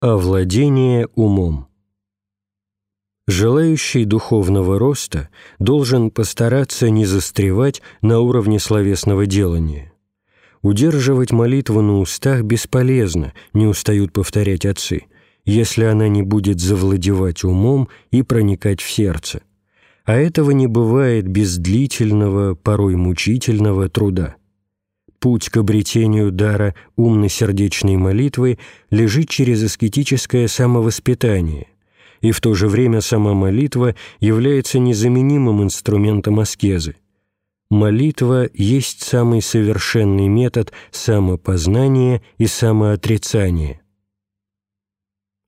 Овладение умом. Желающий духовного роста должен постараться не застревать на уровне словесного делания. Удерживать молитву на устах бесполезно, не устают повторять отцы, если она не будет завладевать умом и проникать в сердце. А этого не бывает без длительного, порой мучительного труда путь к обретению дара умно-сердечной молитвы лежит через аскетическое самовоспитание, и в то же время сама молитва является незаменимым инструментом аскезы. Молитва есть самый совершенный метод самопознания и самоотрицания.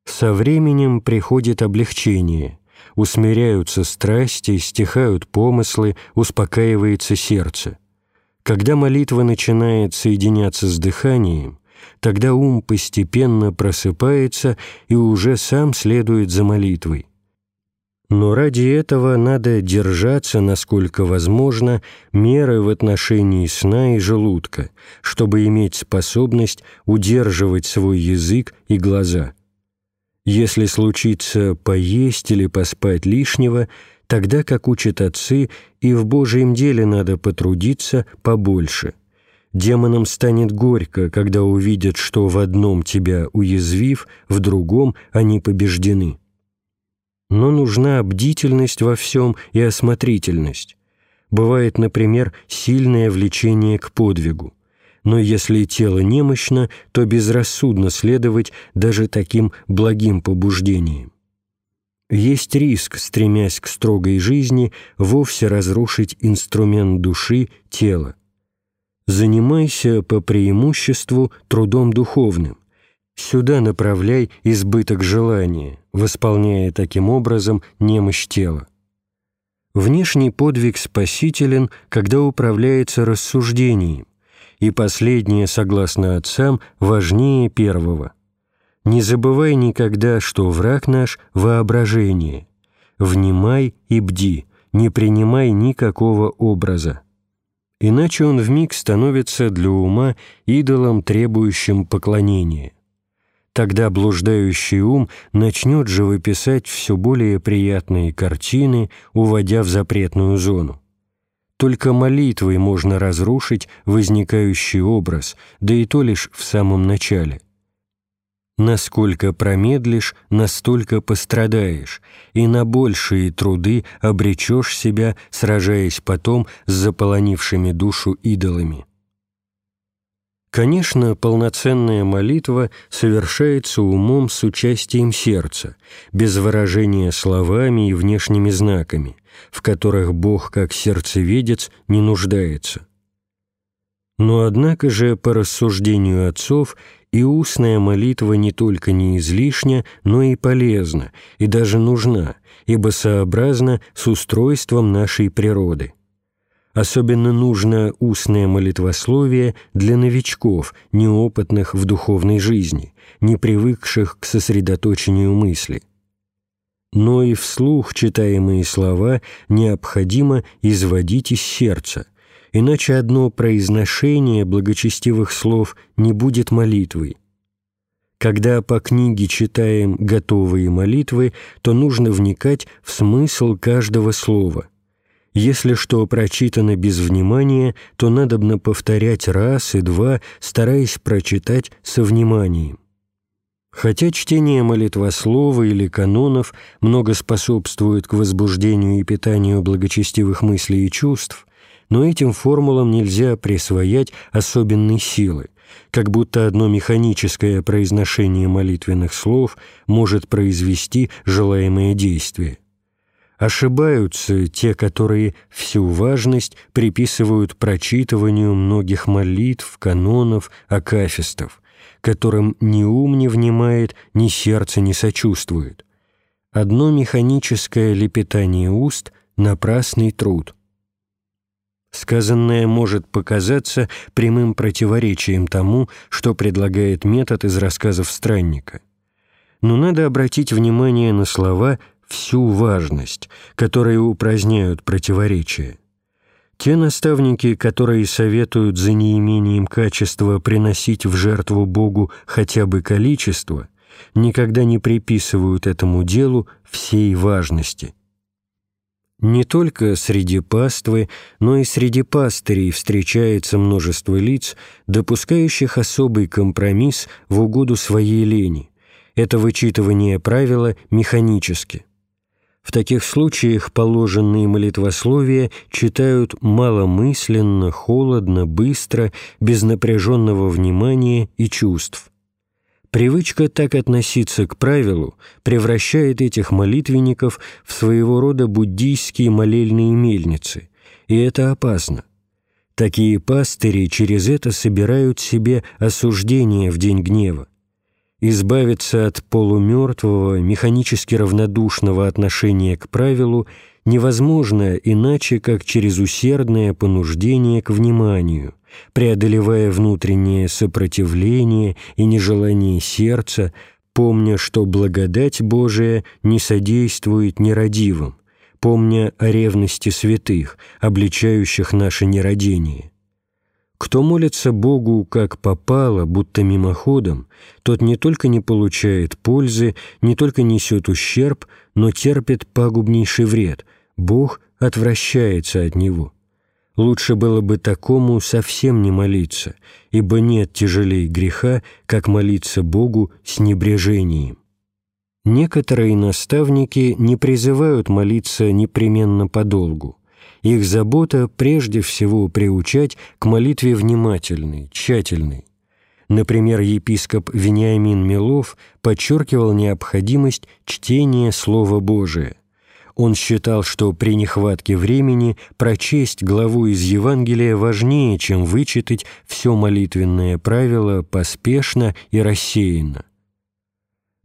Со временем приходит облегчение, усмиряются страсти, стихают помыслы, успокаивается сердце. Когда молитва начинает соединяться с дыханием, тогда ум постепенно просыпается и уже сам следует за молитвой. Но ради этого надо держаться, насколько возможно, меры в отношении сна и желудка, чтобы иметь способность удерживать свой язык и глаза. Если случится поесть или поспать лишнего, тогда, как учат отцы, и в Божьем деле надо потрудиться побольше. Демонам станет горько, когда увидят, что в одном тебя уязвив, в другом они побеждены. Но нужна бдительность во всем и осмотрительность. Бывает, например, сильное влечение к подвигу. Но если тело немощно, то безрассудно следовать даже таким благим побуждениям. Есть риск, стремясь к строгой жизни, вовсе разрушить инструмент души, тела. Занимайся по преимуществу трудом духовным. Сюда направляй избыток желания, восполняя таким образом немощь тела. Внешний подвиг спасителен, когда управляется рассуждением, и последнее, согласно отцам, важнее первого – не забывай никогда, что враг наш — воображение. Внимай и бди, не принимай никакого образа. Иначе он вмиг становится для ума идолом, требующим поклонения. Тогда блуждающий ум начнет же выписать все более приятные картины, уводя в запретную зону. Только молитвой можно разрушить возникающий образ, да и то лишь в самом начале – Насколько промедлишь, настолько пострадаешь, и на большие труды обречешь себя, сражаясь потом с заполонившими душу идолами. Конечно, полноценная молитва совершается умом с участием сердца, без выражения словами и внешними знаками, в которых Бог как сердцеведец не нуждается. Но однако же, по рассуждению отцов, и устная молитва не только не излишня, но и полезна, и даже нужна, ибо сообразна с устройством нашей природы. Особенно нужно устное молитвословие для новичков, неопытных в духовной жизни, не привыкших к сосредоточению мысли. Но и вслух читаемые слова необходимо изводить из сердца – иначе одно произношение благочестивых слов не будет молитвой. Когда по книге читаем готовые молитвы, то нужно вникать в смысл каждого слова. Если что прочитано без внимания, то надобно повторять раз и два, стараясь прочитать со вниманием. Хотя чтение молитвослова или канонов много способствует к возбуждению и питанию благочестивых мыслей и чувств, но этим формулам нельзя присвоять особенной силы, как будто одно механическое произношение молитвенных слов может произвести желаемое действие. Ошибаются те, которые всю важность приписывают прочитыванию многих молитв, канонов, акафистов, которым ни ум не внимает, ни сердце не сочувствует. Одно механическое лепетание уст — напрасный труд — Сказанное может показаться прямым противоречием тому, что предлагает метод из рассказов странника. Но надо обратить внимание на слова «всю важность», которые упраздняют противоречие. Те наставники, которые советуют за неимением качества приносить в жертву Богу хотя бы количество, никогда не приписывают этому делу всей важности. Не только среди паствы, но и среди пастырей встречается множество лиц, допускающих особый компромисс в угоду своей лени. Это вычитывание правила механически. В таких случаях положенные молитвословия читают маломысленно, холодно, быстро, без напряженного внимания и чувств. Привычка так относиться к правилу превращает этих молитвенников в своего рода буддийские молельные мельницы, и это опасно. Такие пастыри через это собирают себе осуждение в день гнева. Избавиться от полумертвого, механически равнодушного отношения к правилу невозможно иначе, как через усердное понуждение к вниманию, преодолевая внутреннее сопротивление и нежелание сердца, помня, что благодать Божия не содействует нерадивым, помня о ревности святых, обличающих наше нерадение. Кто молится Богу как попало, будто мимоходом, тот не только не получает пользы, не только несет ущерб, но терпит пагубнейший вред. Бог отвращается от него. Лучше было бы такому совсем не молиться, ибо нет тяжелее греха, как молиться Богу с небрежением. Некоторые наставники не призывают молиться непременно подолгу. Их забота прежде всего приучать к молитве внимательной, тщательной. Например, епископ Вениамин Милов подчеркивал необходимость чтения Слова Божия. Он считал, что при нехватке времени прочесть главу из Евангелия важнее, чем вычитать все молитвенное правило поспешно и рассеянно.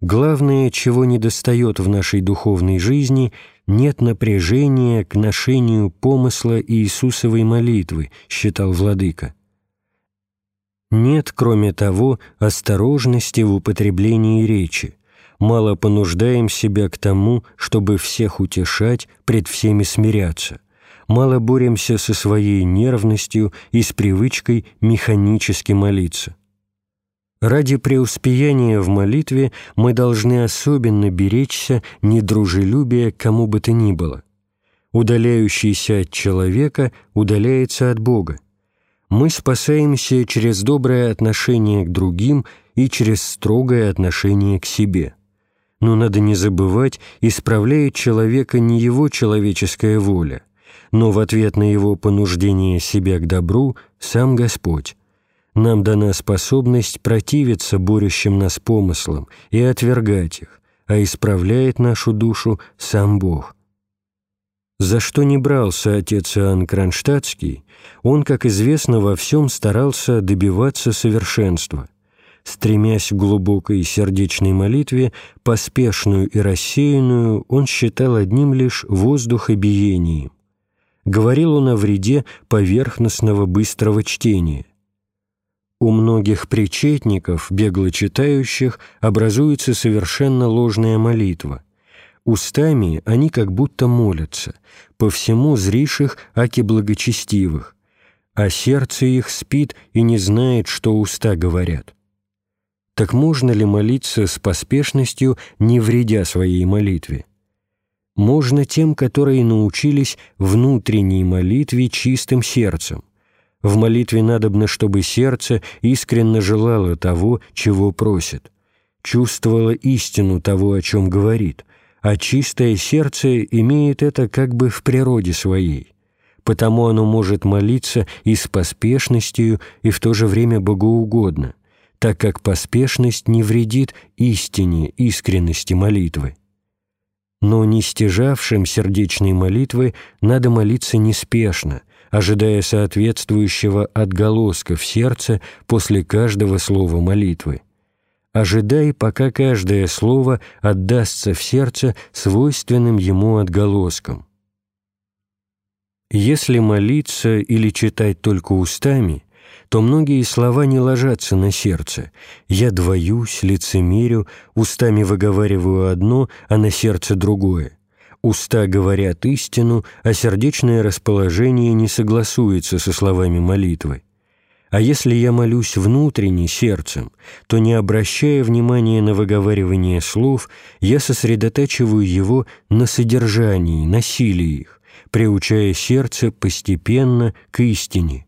Главное, чего недостает в нашей духовной жизни – нет напряжения к ношению помысла Иисусовой молитвы, считал владыка. Нет, кроме того, осторожности в употреблении речи. Мало понуждаем себя к тому, чтобы всех утешать, пред всеми смиряться. Мало боремся со своей нервностью и с привычкой механически молиться. Ради преуспеяния в молитве мы должны особенно беречься недружелюбия кому бы то ни было. Удаляющийся от человека удаляется от Бога. Мы спасаемся через доброе отношение к другим и через строгое отношение к себе. Но надо не забывать, исправляет человека не его человеческая воля, но в ответ на его понуждение себя к добру сам Господь нам дана способность противиться борющим нас помыслам и отвергать их, а исправляет нашу душу сам Бог. За что не брался отец Иоанн Кронштадтский, он, как известно, во всем старался добиваться совершенства. Стремясь к глубокой сердечной молитве, поспешную и рассеянную, он считал одним лишь воздухобиением. Говорил он о вреде поверхностного быстрого чтения. У многих причетников, бегло читающих, образуется совершенно ложная молитва. Устами они как будто молятся, по всему зриших аки благочестивых, а сердце их спит и не знает, что уста говорят. Так можно ли молиться с поспешностью, не вредя своей молитве? Можно тем, которые научились внутренней молитве чистым сердцем – в молитве надобно, чтобы сердце искренне желало того, чего просит, чувствовало истину того, о чем говорит, а чистое сердце имеет это как бы в природе своей. Потому оно может молиться и с поспешностью, и в то же время богоугодно, так как поспешность не вредит истине, искренности молитвы. Но не стяжавшим сердечной молитвы надо молиться неспешно – ожидая соответствующего отголоска в сердце после каждого слова молитвы. Ожидай, пока каждое слово отдастся в сердце свойственным ему отголоском. Если молиться или читать только устами, то многие слова не ложатся на сердце. Я двоюсь, лицемерю, устами выговариваю одно, а на сердце другое. Уста говорят истину, а сердечное расположение не согласуется со словами молитвы. А если я молюсь внутренне, сердцем, то, не обращая внимания на выговаривание слов, я сосредотачиваю его на содержании, на силе их, приучая сердце постепенно к истине,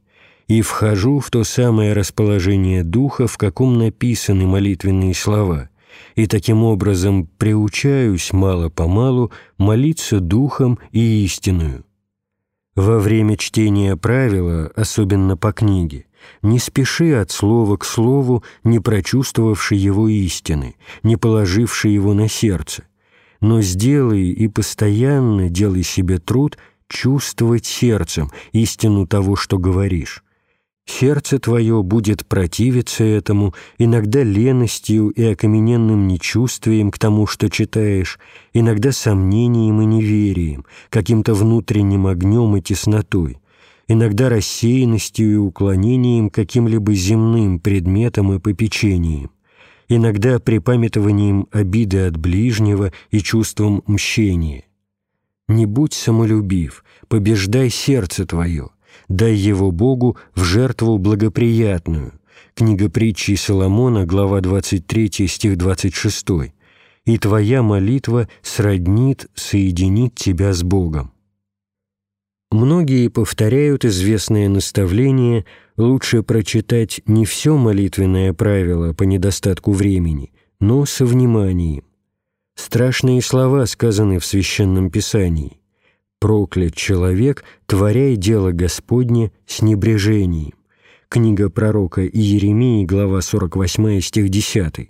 и вхожу в то самое расположение духа, в каком написаны молитвенные слова, и таким образом приучаюсь мало-помалу молиться духом и истинную. Во время чтения правила, особенно по книге, не спеши от слова к слову, не прочувствовавши его истины, не положивши его на сердце, но сделай и постоянно делай себе труд чувствовать сердцем истину того, что говоришь. Сердце твое будет противиться этому, иногда леностью и окамененным нечувствием к тому, что читаешь, иногда сомнением и неверием, каким-то внутренним огнем и теснотой, иногда рассеянностью и уклонением каким-либо земным предметом и попечением, иногда припамятованием обиды от ближнего и чувством мщения. Не будь самолюбив, побеждай сердце твое, дай его Богу в жертву благоприятную. Книга притчи Соломона, глава 23, стих 26. «И твоя молитва сроднит, соединит тебя с Богом». Многие повторяют известное наставление лучше прочитать не все молитвенное правило по недостатку времени, но со вниманием. Страшные слова сказаны в Священном Писании. «Проклят человек, творяя дело Господне с небрежением». Книга пророка Иеремии, глава 48, стих 10.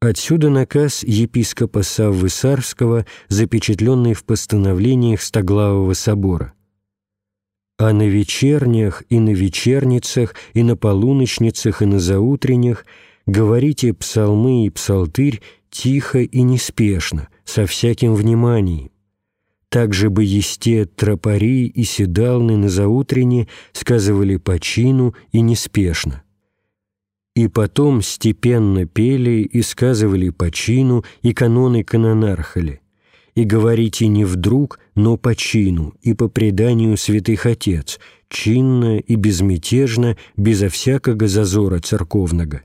Отсюда наказ епископа Саввы Сарского, запечатленный в постановлениях Стоглавого собора. «А на вечернях и на вечерницах, и на полуночницах, и на заутреннях говорите псалмы и псалтырь тихо и неспешно, со всяким вниманием. Также бы есте тропари и седалны на заутрене сказывали по чину и неспешно и потом степенно пели и сказывали по чину и каноны канонархали, и говорите не вдруг, но по чину и по преданию святых отец, чинно и безмятежно, безо всякого зазора церковного.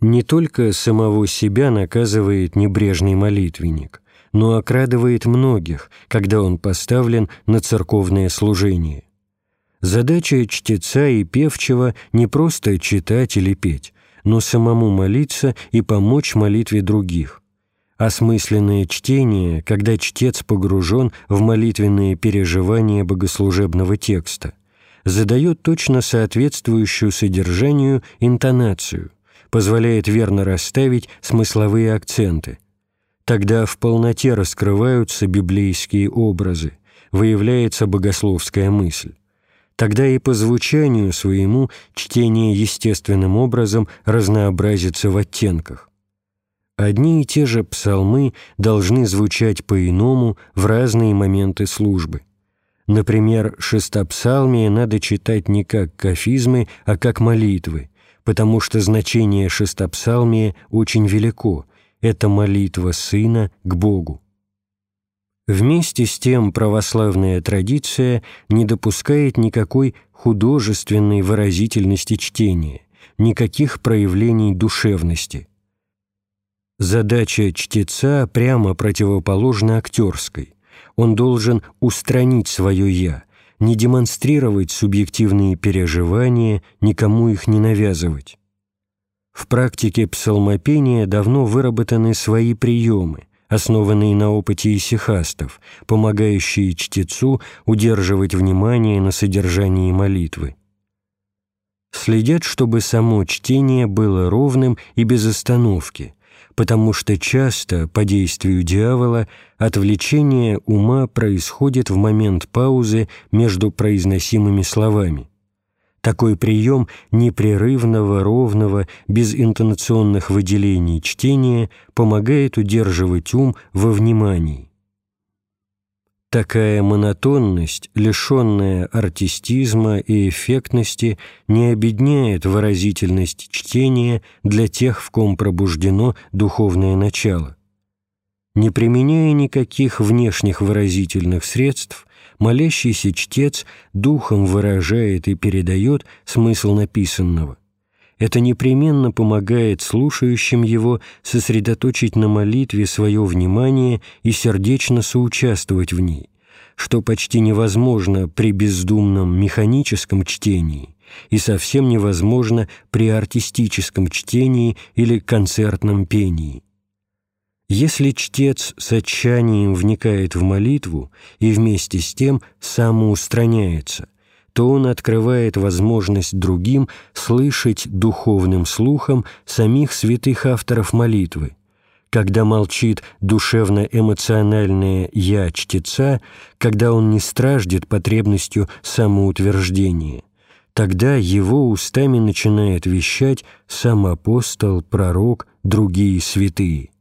Не только самого себя наказывает небрежный молитвенник, но окрадывает многих, когда он поставлен на церковное служение. Задача чтеца и певчего не просто читать или петь, но самому молиться и помочь молитве других. Осмысленное чтение, когда чтец погружен в молитвенные переживания богослужебного текста, задает точно соответствующую содержанию интонацию, позволяет верно расставить смысловые акценты. Тогда в полноте раскрываются библейские образы, выявляется богословская мысль тогда и по звучанию своему чтение естественным образом разнообразится в оттенках. Одни и те же псалмы должны звучать по-иному в разные моменты службы. Например, шестопсалмие надо читать не как кафизмы, а как молитвы, потому что значение шестопсалмия очень велико – это молитва Сына к Богу. Вместе с тем православная традиция не допускает никакой художественной выразительности чтения, никаких проявлений душевности. Задача чтеца прямо противоположна актерской. Он должен устранить свое «я», не демонстрировать субъективные переживания, никому их не навязывать. В практике псалмопения давно выработаны свои приемы, основанные на опыте исихастов, помогающие чтецу удерживать внимание на содержании молитвы. Следят, чтобы само чтение было ровным и без остановки, потому что часто, по действию дьявола, отвлечение ума происходит в момент паузы между произносимыми словами. Такой прием непрерывного, ровного, без интонационных выделений чтения помогает удерживать ум во внимании. Такая монотонность, лишенная артистизма и эффектности, не обедняет выразительность чтения для тех, в ком пробуждено духовное начало. Не применяя никаких внешних выразительных средств, молящийся чтец духом выражает и передает смысл написанного. Это непременно помогает слушающим его сосредоточить на молитве свое внимание и сердечно соучаствовать в ней, что почти невозможно при бездумном механическом чтении и совсем невозможно при артистическом чтении или концертном пении. Если чтец с отчаянием вникает в молитву и вместе с тем самоустраняется, то он открывает возможность другим слышать духовным слухом самих святых авторов молитвы. Когда молчит душевно-эмоциональное «я» чтеца, когда он не страждет потребностью самоутверждения, тогда его устами начинает вещать сам апостол, пророк, другие святые –